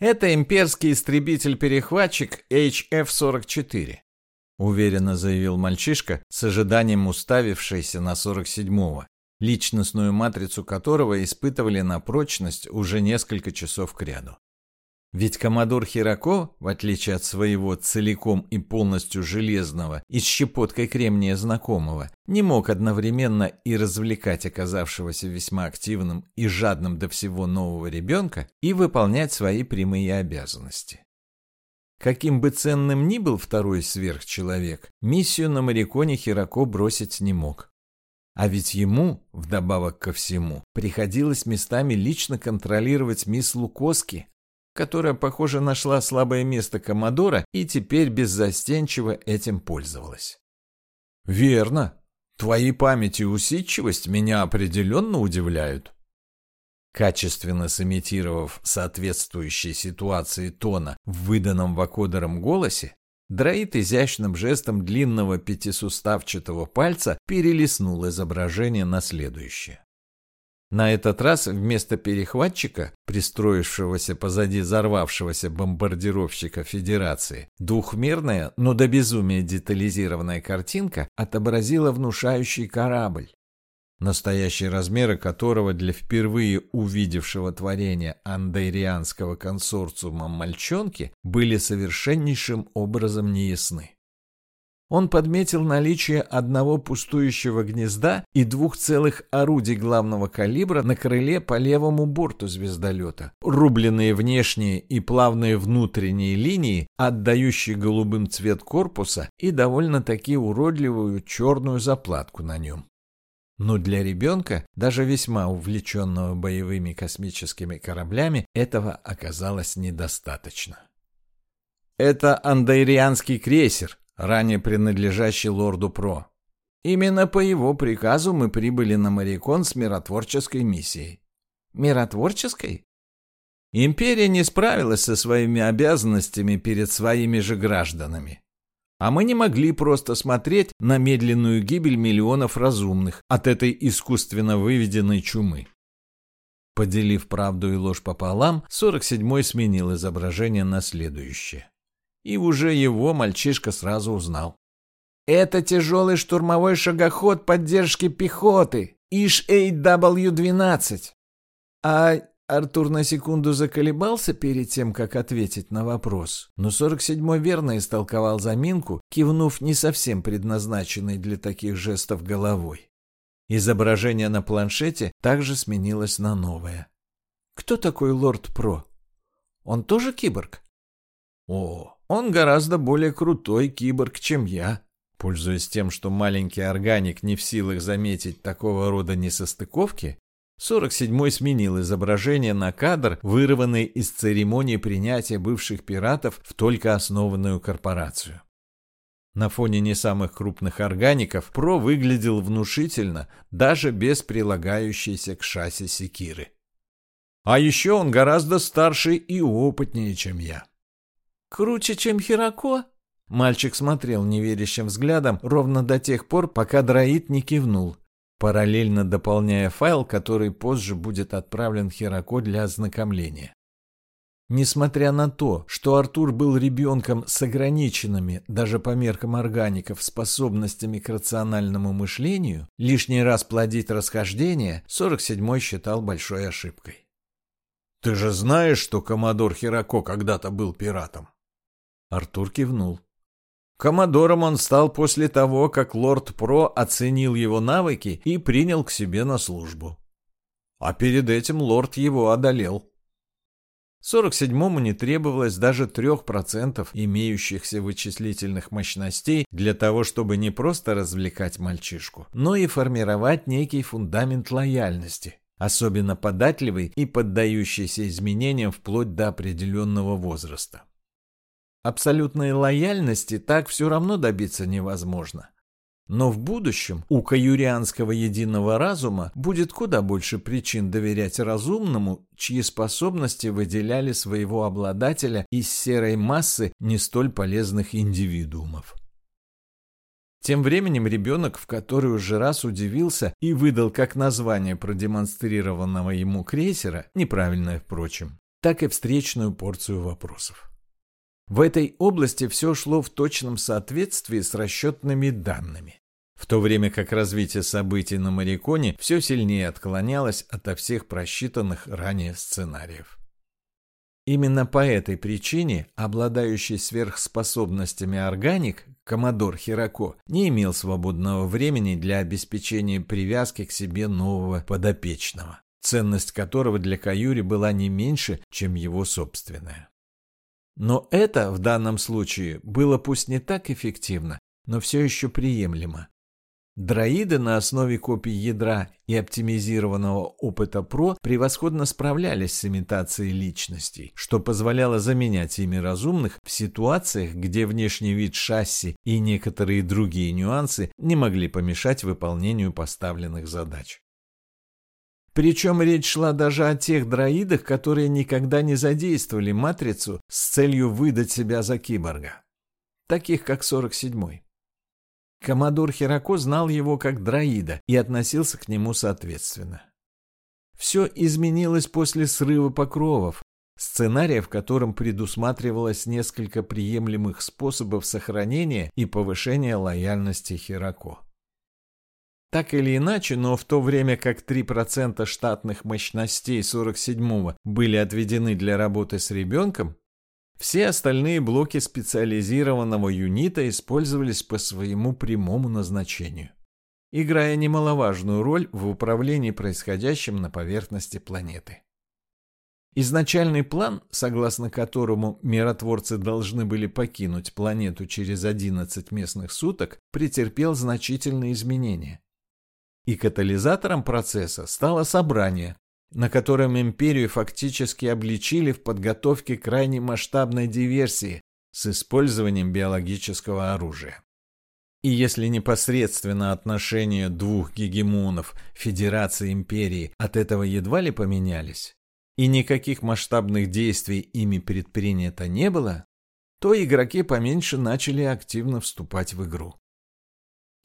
Это имперский истребитель-перехватчик HF-44, уверенно заявил мальчишка, с ожиданием уставившийся на 47-го, личностную матрицу которого испытывали на прочность уже несколько часов кряду. Ведь коммодор Хирако, в отличие от своего целиком и полностью железного и с щепоткой кремния знакомого, не мог одновременно и развлекать оказавшегося весьма активным и жадным до всего нового ребенка и выполнять свои прямые обязанности. Каким бы ценным ни был второй сверхчеловек, миссию на Мариконе Хирако бросить не мог. А ведь ему, вдобавок ко всему, приходилось местами лично контролировать мисс Лукоски, которая, похоже, нашла слабое место Комодора и теперь беззастенчиво этим пользовалась. «Верно. Твои память и усидчивость меня определенно удивляют». Качественно сымитировав соответствующей ситуации тона в выданном вакодером голосе, дроид изящным жестом длинного пятисуставчатого пальца перелистнул изображение на следующее. На этот раз вместо перехватчика, пристроившегося позади взорвавшегося бомбардировщика Федерации, двухмерная, но до безумия детализированная картинка отобразила внушающий корабль, настоящие размеры которого для впервые увидевшего творения андайрианского консорциума мальчонки были совершеннейшим образом неясны. Он подметил наличие одного пустующего гнезда и двух целых орудий главного калибра на крыле по левому борту звездолета. Рубленные внешние и плавные внутренние линии, отдающие голубым цвет корпуса и довольно-таки уродливую черную заплатку на нем. Но для ребенка, даже весьма увлеченного боевыми космическими кораблями, этого оказалось недостаточно. «Это андайрианский крейсер», ранее принадлежащий лорду Про. Именно по его приказу мы прибыли на Марикон с миротворческой миссией. Миротворческой? Империя не справилась со своими обязанностями перед своими же гражданами. А мы не могли просто смотреть на медленную гибель миллионов разумных от этой искусственно выведенной чумы. Поделив правду и ложь пополам, 47-й сменил изображение на следующее и уже его мальчишка сразу узнал. «Это тяжелый штурмовой шагоход поддержки пехоты, ИШ-8W-12». А Артур на секунду заколебался перед тем, как ответить на вопрос, но 47-й верно истолковал заминку, кивнув не совсем предназначенной для таких жестов головой. Изображение на планшете также сменилось на новое. «Кто такой лорд Про? Он тоже киборг?» «О, он гораздо более крутой киборг, чем я. Пользуясь тем, что маленький органик не в силах заметить такого рода несостыковки, 47-й сменил изображение на кадр, вырванный из церемонии принятия бывших пиратов в только основанную корпорацию. На фоне не самых крупных органиков Про выглядел внушительно, даже без прилагающейся к шасси секиры. А еще он гораздо старше и опытнее, чем я. «Круче, чем Хирако?» Мальчик смотрел неверящим взглядом ровно до тех пор, пока дроид не кивнул, параллельно дополняя файл, который позже будет отправлен Хирако для ознакомления. Несмотря на то, что Артур был ребенком с ограниченными, даже по меркам органиков, способностями к рациональному мышлению, лишний раз плодить расхождение 47-й считал большой ошибкой. «Ты же знаешь, что коммодор Хирако когда-то был пиратом?» Артур кивнул. Коммодором он стал после того, как лорд Про оценил его навыки и принял к себе на службу. А перед этим лорд его одолел. 47-му не требовалось даже 3% имеющихся вычислительных мощностей для того, чтобы не просто развлекать мальчишку, но и формировать некий фундамент лояльности, особенно податливый и поддающийся изменениям вплоть до определенного возраста. Абсолютной лояльности так все равно добиться невозможно. Но в будущем у каюрианского единого разума будет куда больше причин доверять разумному, чьи способности выделяли своего обладателя из серой массы не столь полезных индивидуумов. Тем временем ребенок в который уже раз удивился и выдал как название продемонстрированного ему крейсера, неправильное, впрочем, так и встречную порцию вопросов. В этой области все шло в точном соответствии с расчетными данными, в то время как развитие событий на Мариконе все сильнее отклонялось ото всех просчитанных ранее сценариев. Именно по этой причине обладающий сверхспособностями органик, коммодор Хирако, не имел свободного времени для обеспечения привязки к себе нового подопечного, ценность которого для Каюри была не меньше, чем его собственная. Но это в данном случае было пусть не так эффективно, но все еще приемлемо. Дроиды на основе копий ядра и оптимизированного опыта ПРО превосходно справлялись с имитацией личностей, что позволяло заменять ими разумных в ситуациях, где внешний вид шасси и некоторые другие нюансы не могли помешать выполнению поставленных задач. Причем речь шла даже о тех дроидах, которые никогда не задействовали матрицу с целью выдать себя за киборга. Таких как 47-й. Коммодор Хирако знал его как дроида и относился к нему соответственно. Все изменилось после срыва покровов, сценария, в котором предусматривалось несколько приемлемых способов сохранения и повышения лояльности Хирако. Так или иначе, но в то время как 3% штатных мощностей 47-го были отведены для работы с ребенком, все остальные блоки специализированного юнита использовались по своему прямому назначению, играя немаловажную роль в управлении происходящим на поверхности планеты. Изначальный план, согласно которому миротворцы должны были покинуть планету через 11 местных суток, претерпел значительные изменения. И катализатором процесса стало собрание, на котором империю фактически обличили в подготовке крайне масштабной диверсии с использованием биологического оружия. И если непосредственно отношения двух гегемонов Федерации Империи от этого едва ли поменялись, и никаких масштабных действий ими предпринято не было, то игроки поменьше начали активно вступать в игру.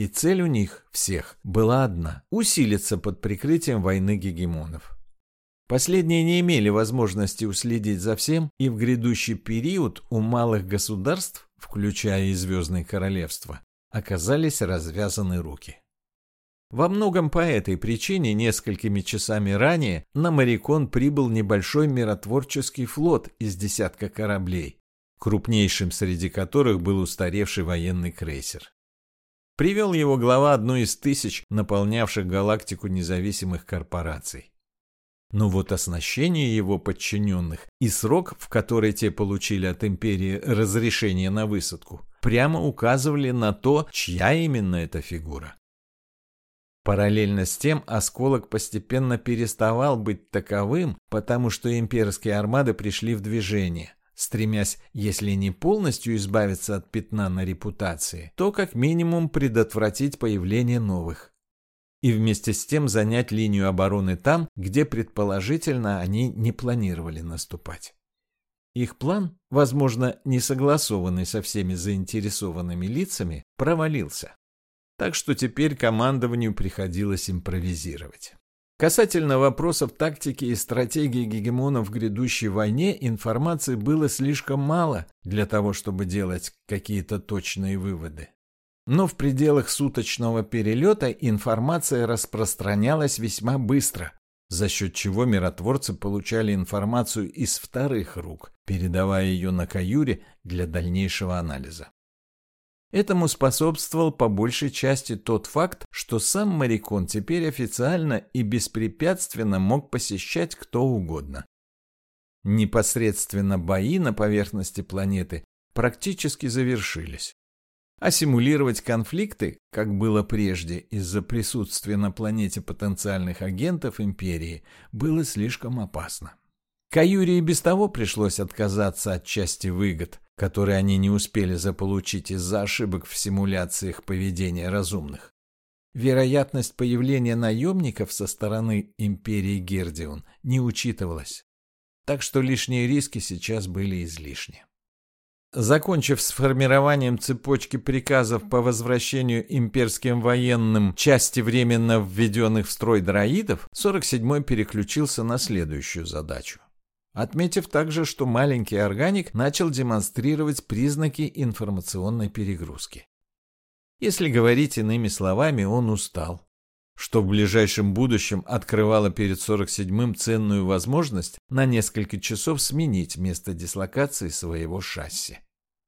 И цель у них, всех, была одна – усилиться под прикрытием войны гегемонов. Последние не имели возможности уследить за всем, и в грядущий период у малых государств, включая и Звездное Королевство, оказались развязаны руки. Во многом по этой причине несколькими часами ранее на Марикон прибыл небольшой миротворческий флот из десятка кораблей, крупнейшим среди которых был устаревший военный крейсер. Привел его глава одной из тысяч наполнявших галактику независимых корпораций. Но вот оснащение его подчиненных и срок, в который те получили от империи разрешение на высадку, прямо указывали на то, чья именно эта фигура. Параллельно с тем осколок постепенно переставал быть таковым, потому что имперские армады пришли в движение, стремясь, если не полностью избавиться от пятна на репутации, то как минимум предотвратить появление новых и вместе с тем занять линию обороны там, где предположительно они не планировали наступать. Их план, возможно, не согласованный со всеми заинтересованными лицами, провалился. Так что теперь командованию приходилось импровизировать. Касательно вопросов тактики и стратегии гегемонов в грядущей войне информации было слишком мало для того, чтобы делать какие-то точные выводы. Но в пределах суточного перелета информация распространялась весьма быстро, за счет чего миротворцы получали информацию из вторых рук, передавая ее на каюре для дальнейшего анализа. Этому способствовал по большей части тот факт, что сам Марикон теперь официально и беспрепятственно мог посещать кто угодно. Непосредственно бои на поверхности планеты практически завершились. А симулировать конфликты, как было прежде из-за присутствия на планете потенциальных агентов Империи, было слишком опасно. Каюре и без того пришлось отказаться от части выгод, которые они не успели заполучить из-за ошибок в симуляциях поведения разумных. Вероятность появления наемников со стороны Империи Гердион не учитывалась, так что лишние риски сейчас были излишни. Закончив с формированием цепочки приказов по возвращению имперским военным части временно введенных в строй дроидов, 47-й переключился на следующую задачу. Отметив также, что маленький органик начал демонстрировать признаки информационной перегрузки. Если говорить иными словами, он устал, что в ближайшем будущем открывало перед 47-м ценную возможность на несколько часов сменить место дислокации своего шасси.